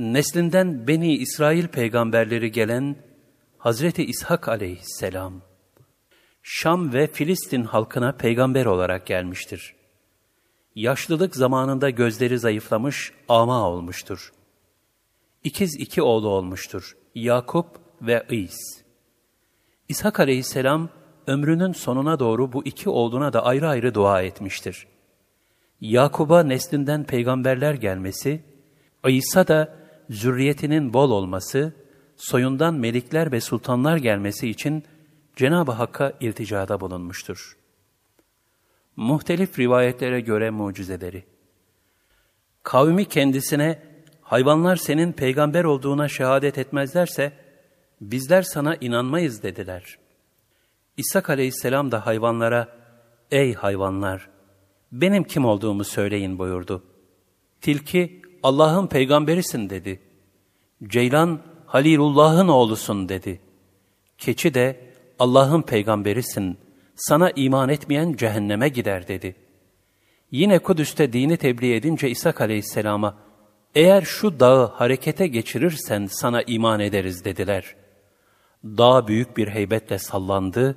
neslinden Beni İsrail peygamberleri gelen Hazreti İshak aleyhisselam, Şam ve Filistin halkına peygamber olarak gelmiştir. Yaşlılık zamanında gözleri zayıflamış, ama olmuştur. İkiz iki oğlu olmuştur, Yakup ve İs. İshak aleyhisselam, ömrünün sonuna doğru bu iki oğluna da ayrı ayrı dua etmiştir. Yakub'a neslinden peygamberler gelmesi, İsa da zürriyetinin bol olması, soyundan melikler ve sultanlar gelmesi için Cenab-ı Hakk'a ilticada bulunmuştur. Muhtelif rivayetlere göre mucizeleri. Kavmi kendisine, hayvanlar senin peygamber olduğuna şehadet etmezlerse, bizler sana inanmayız dediler. İshak aleyhisselam da hayvanlara, ey hayvanlar, benim kim olduğumu söyleyin buyurdu. Tilki, Allah'ın peygamberisin dedi. Ceylan, Halilullah'ın oğlusun dedi. Keçi de, Allah'ın peygamberisin, sana iman etmeyen cehenneme gider dedi. Yine Kudüs'te dini tebliğ edince İsa aleyhisselama, eğer şu dağı harekete geçirirsen sana iman ederiz dediler. Dağ büyük bir heybetle sallandı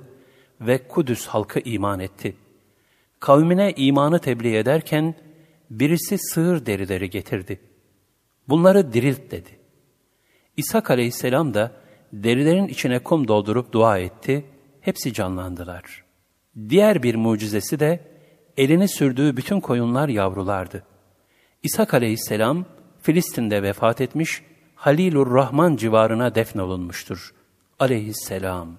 ve Kudüs halkı iman etti. Kavmine imanı tebliğ ederken, birisi sığır derileri getirdi. Bunları dirilt dedi. İsa aleyhisselam da derilerin içine kum doldurup dua etti, hepsi canlandılar. Diğer bir mucizesi de elini sürdüğü bütün koyunlar yavrulardı. İsa aleyhisselam Filistin'de vefat etmiş, Halilur Rahman civarına defnolunmuştur. Aleyhisselam.